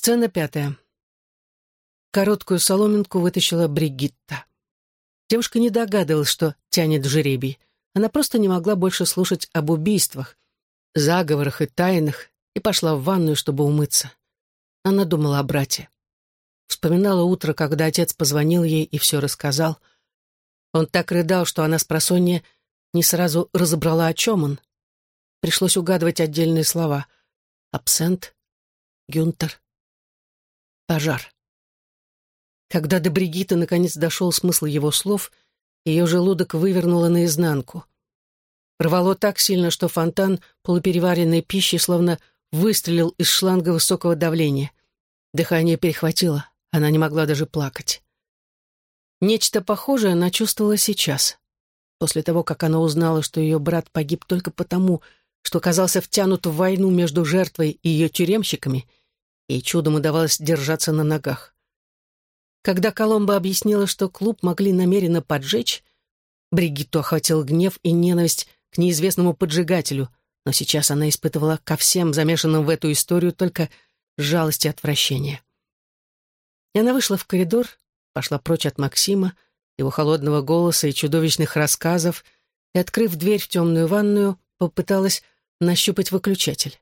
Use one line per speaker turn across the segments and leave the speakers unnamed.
Сцена пятая. Короткую соломинку вытащила Бригитта. Девушка не догадывалась, что тянет жеребий. Она просто не могла больше слушать об убийствах, заговорах и тайнах, и пошла в ванную, чтобы умыться. Она думала о брате. Вспоминала утро, когда отец позвонил ей и все рассказал. Он так рыдал, что она с просонья не сразу разобрала, о чем он. Пришлось угадывать отдельные слова. Абсент, Гюнтер, пожар. Когда до Бригитты наконец дошел смысл его слов, ее желудок вывернуло наизнанку. Рвало так сильно, что фонтан полупереваренной пищи словно выстрелил из шланга высокого давления. Дыхание перехватило, она не могла даже плакать. Нечто похожее она чувствовала сейчас. После того, как она узнала, что ее брат погиб только потому, что оказался втянут в войну между жертвой и ее тюремщиками, ей чудом удавалось держаться на ногах. Когда Коломба объяснила, что клуб могли намеренно поджечь, Бригитту охватил гнев и ненависть к неизвестному поджигателю, но сейчас она испытывала ко всем замешанным в эту историю только жалость и отвращение. И она вышла в коридор, пошла прочь от Максима, его холодного голоса и чудовищных рассказов, и, открыв дверь в темную ванную, попыталась нащупать выключатель.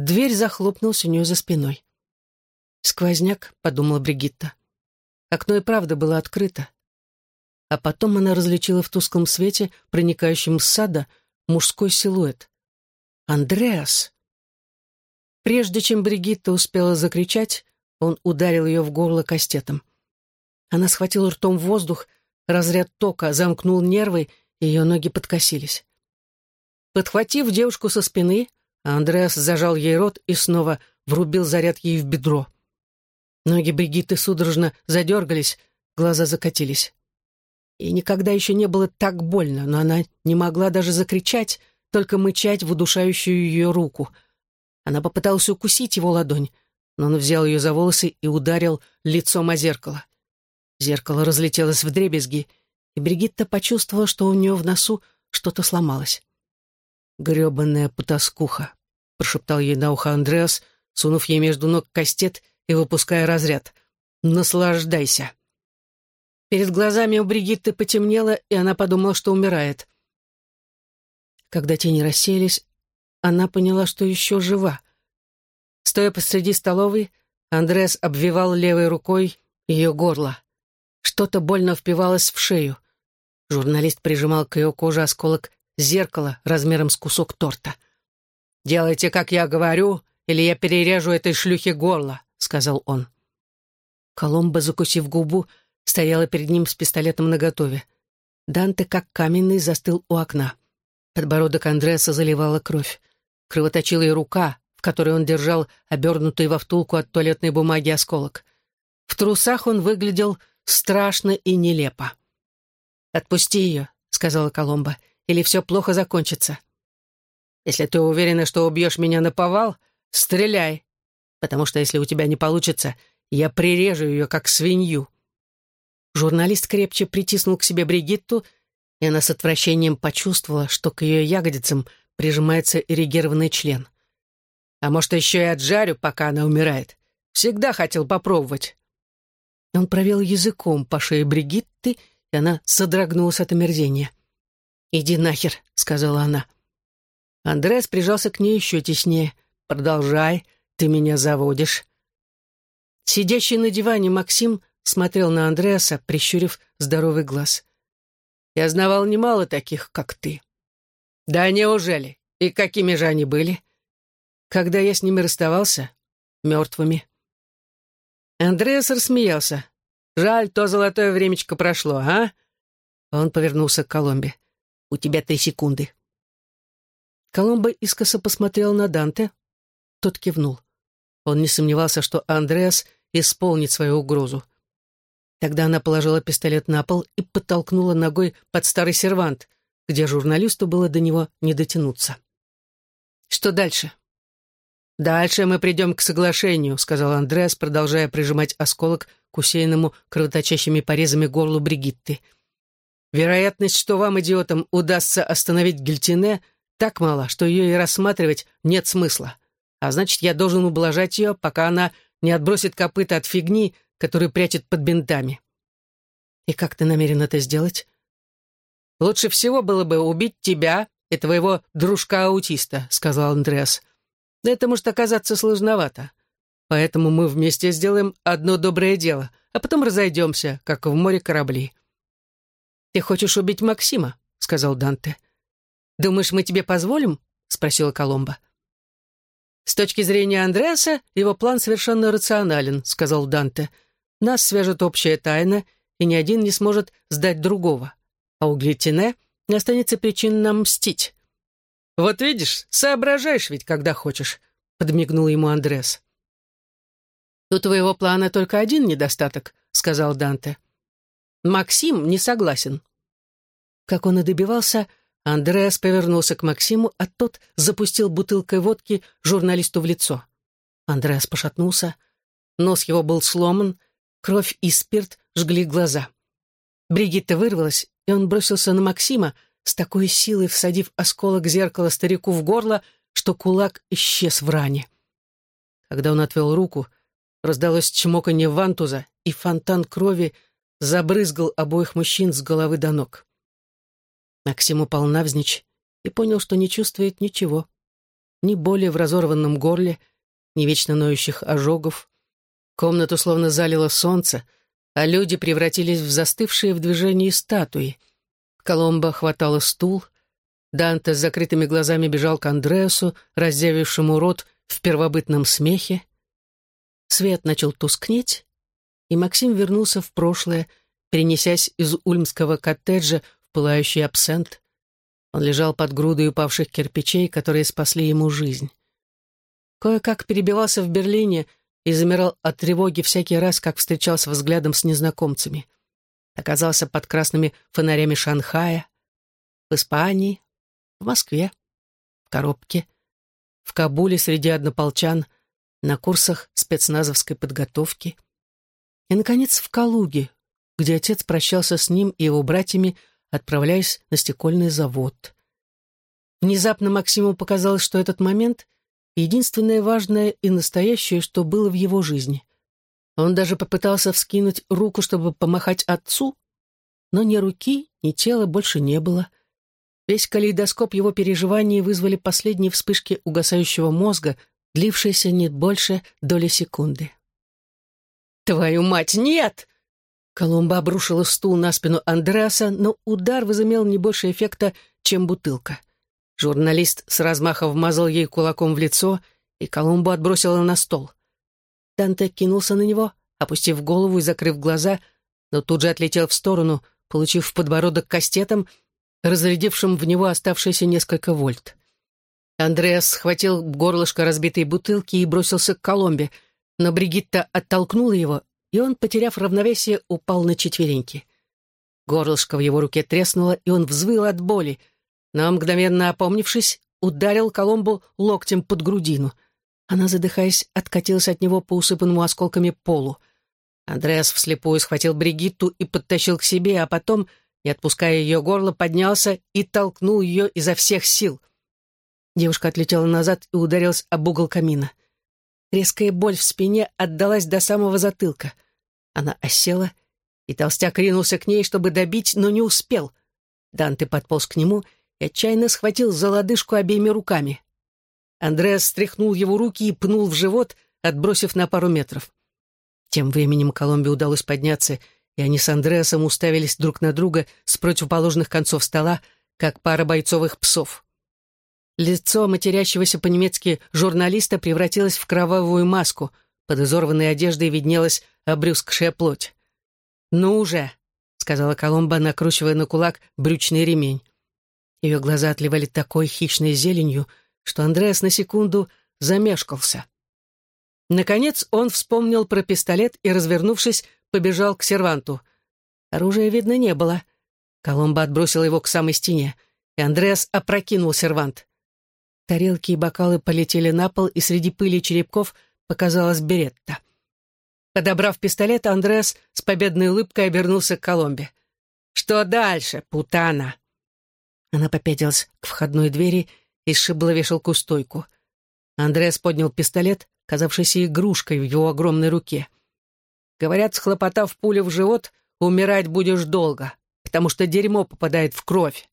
Дверь захлопнулась у нее за спиной. «Сквозняк», — подумала Бригитта. Окно и правда было открыто. А потом она различила в тусклом свете, проникающем с сада, мужской силуэт. «Андреас!» Прежде чем Бригитта успела закричать, он ударил ее в горло кастетом. Она схватила ртом воздух, разряд тока замкнул нервы, и ее ноги подкосились. Подхватив девушку со спины, Андреас зажал ей рот и снова врубил заряд ей в бедро. Ноги Бригитты судорожно задергались, глаза закатились. И никогда еще не было так больно, но она не могла даже закричать, только мычать в удушающую ее руку. Она попыталась укусить его ладонь, но он взял ее за волосы и ударил лицом о зеркало. Зеркало разлетелось в дребезги, и Бригитта почувствовала, что у нее в носу что-то сломалось. «Гребанная потаскуха», — прошептал ей на ухо Андреас, сунув ей между ног кастет и выпуская разряд. «Наслаждайся». Перед глазами у Бригитты потемнело, и она подумала, что умирает. Когда тени рассеялись, она поняла, что еще жива. Стоя посреди столовой, Андреас обвивал левой рукой ее горло. Что-то больно впивалось в шею. Журналист прижимал к ее коже осколок зеркала размером с кусок торта. «Делайте, как я говорю, или я перережу этой шлюхе горло», — сказал он. Коломба, закусив губу, стояла перед ним с пистолетом наготове. Данте, как каменный, застыл у окна. Подбородок Андреаса заливала кровь. Кровоточила и рука, в которой он держал обернутый во втулку от туалетной бумаги осколок. В трусах он выглядел страшно и нелепо. «Отпусти ее», — сказала Коломба, — «или все плохо закончится». «Если ты уверена, что убьешь меня на повал, стреляй, потому что если у тебя не получится, я прирежу ее, как свинью». Журналист крепче притиснул к себе Бригитту, и она с отвращением почувствовала, что к ее ягодицам прижимается эрегированный член. «А может, еще и отжарю, пока она умирает. Всегда хотел попробовать». Он провел языком по шее Бригитты, и она содрогнулась от омерзения. «Иди нахер», — сказала она. Андреас прижался к ней еще теснее. «Продолжай, ты меня заводишь». Сидящий на диване Максим смотрел на Андреаса, прищурив здоровый глаз. «Я знавал немало таких, как ты». «Да неужели? И какими же они были?» «Когда я с ними расставался? Мертвыми». Андреас рассмеялся. «Жаль, то золотое времечко прошло, а?» Он повернулся к Коломбе. «У тебя три секунды». Коломбо искоса посмотрел на Данте. Тот кивнул. Он не сомневался, что Андреас исполнит свою угрозу. Тогда она положила пистолет на пол и подтолкнула ногой под старый сервант, где журналисту было до него не дотянуться. «Что дальше?» «Дальше мы придем к соглашению», — сказал Андреас, продолжая прижимать осколок к усеянному кровоточащими порезами горлу Бригитты. «Вероятность, что вам, идиотам, удастся остановить Гильтине, так мала, что ее и рассматривать нет смысла. А значит, я должен ублажать ее, пока она не отбросит копыта от фигни, которую прячет под бинтами. И как ты намерен это сделать? Лучше всего было бы убить тебя и твоего дружка-аутиста, сказал Андреас. Это может оказаться сложновато. Поэтому мы вместе сделаем одно доброе дело, а потом разойдемся, как в море корабли. «Ты хочешь убить Максима?» — сказал Данте. «Думаешь, мы тебе позволим?» — спросила Коломба. «С точки зрения Андреаса, его план совершенно рационален», — сказал Данте. «Нас свяжет общая тайна, и ни один не сможет сдать другого. А у Глитине не останется причин нам мстить». «Вот видишь, соображаешь ведь, когда хочешь», — подмигнул ему Андреас. «У твоего плана только один недостаток», — сказал Данте. «Максим не согласен». Как он и добивался, Андреас повернулся к Максиму, а тот запустил бутылкой водки журналисту в лицо. Андреас пошатнулся, нос его был сломан, кровь и спирт жгли глаза. Бригитта вырвалась, и он бросился на Максима, с такой силой всадив осколок зеркала старику в горло, что кулак исчез в ране. Когда он отвел руку, раздалось чмоканье вантуза, и фонтан крови забрызгал обоих мужчин с головы до ног. Максим упал навзничь и понял, что не чувствует ничего. Ни боли в разорванном горле, ни вечно ноющих ожогов. Комнату словно залило солнце, а люди превратились в застывшие в движении статуи. Коломба хватала стул, Данте с закрытыми глазами бежал к Андреасу, раздявившему рот в первобытном смехе. Свет начал тускнеть, и Максим вернулся в прошлое, перенесясь из ульмского коттеджа пылающий абсент. Он лежал под грудой упавших кирпичей, которые спасли ему жизнь. Кое-как перебивался в Берлине и замирал от тревоги всякий раз, как встречался взглядом с незнакомцами. Оказался под красными фонарями Шанхая, в Испании, в Москве, в коробке, в Кабуле среди однополчан, на курсах спецназовской подготовки и, наконец, в Калуге, где отец прощался с ним и его братьями отправляясь на стекольный завод. Внезапно Максиму показалось, что этот момент — единственное важное и настоящее, что было в его жизни. Он даже попытался вскинуть руку, чтобы помахать отцу, но ни руки, ни тела больше не было. Весь калейдоскоп его переживаний вызвали последние вспышки угасающего мозга, длившиеся не больше доли секунды. «Твою мать, нет!» Коломба обрушила стул на спину Андреаса, но удар возымел не больше эффекта, чем бутылка. Журналист с размаха вмазал ей кулаком в лицо, и Коломбу отбросила на стол. Данте кинулся на него, опустив голову и закрыв глаза, но тут же отлетел в сторону, получив в подбородок кастетом, разрядившим в него оставшиеся несколько вольт. Андреас схватил горлышко разбитой бутылки и бросился к Коломбе, но Бригитта оттолкнула его и он, потеряв равновесие, упал на четвереньки. Горлышко в его руке треснуло, и он взвыл от боли, но, мгновенно опомнившись, ударил Коломбу локтем под грудину. Она, задыхаясь, откатилась от него по усыпанному осколками полу. Андреас вслепую схватил Бригитту и подтащил к себе, а потом, не отпуская ее горло, поднялся и толкнул ее изо всех сил. Девушка отлетела назад и ударилась об угол камина. Резкая боль в спине отдалась до самого затылка. Она осела, и толстяк ринулся к ней, чтобы добить, но не успел. Данте подполз к нему и отчаянно схватил за лодыжку обеими руками. Андреас стряхнул его руки и пнул в живот, отбросив на пару метров. Тем временем Коломбе удалось подняться, и они с Андреасом уставились друг на друга с противоположных концов стола, как пара бойцовых псов. Лицо матерящегося по-немецки журналиста превратилось в кровавую маску. Под изорванной одеждой виднелась обрюзгшая плоть. «Ну уже!» — сказала Коломба, накручивая на кулак брючный ремень. Ее глаза отливали такой хищной зеленью, что Андреас на секунду замешкался. Наконец он вспомнил про пистолет и, развернувшись, побежал к серванту. Оружия видно не было. Коломба отбросила его к самой стене, и Андреас опрокинул сервант. Тарелки и бокалы полетели на пол, и среди пыли черепков показалась Беретта. Подобрав пистолет, Андреас с победной улыбкой обернулся к Коломбе. «Что дальше, путана?» Она попятилась к входной двери и сшибла вешалку стойку. Андреас поднял пистолет, казавшийся игрушкой в его огромной руке. «Говорят, схлопотав пулю в живот, умирать будешь долго, потому что дерьмо попадает в кровь».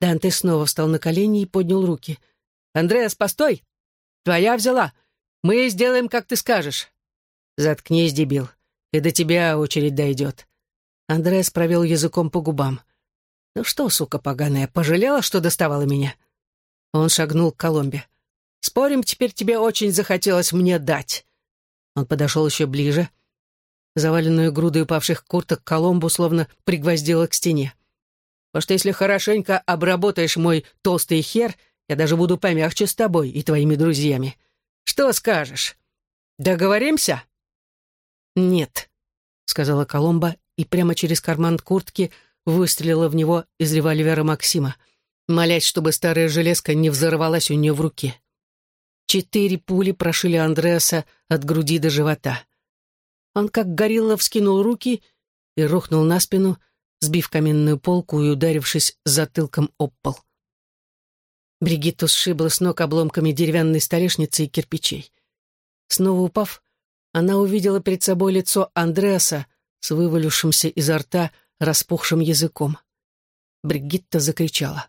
Данте снова встал на колени и поднял руки. «Андреас, постой! Твоя взяла! Мы сделаем, как ты скажешь!» «Заткнись, дебил, и до тебя очередь дойдет». Андреас провел языком по губам. «Ну что, сука поганая, пожалела, что доставала меня?» Он шагнул к Коломбе. «Спорим, теперь тебе очень захотелось мне дать». Он подошел еще ближе. Заваленную грудой упавших курток Коломбу словно пригвоздила к стене. «Может, если хорошенько обработаешь мой толстый хер, я даже буду помягче с тобой и твоими друзьями. Что скажешь? Договоримся?» «Нет», — сказала Коломба и прямо через карман куртки выстрелила в него из револьвера Максима, молясь, чтобы старая железка не взорвалась у нее в руке. Четыре пули прошили Андреаса от груди до живота. Он как горилла вскинул руки и рухнул на спину, сбив каменную полку и ударившись затылком об пол. Бригитту сшибла с ног обломками деревянной столешницы и кирпичей. Снова упав, она увидела перед собой лицо Андреаса с вывалившимся изо рта распухшим языком. Бригитта закричала.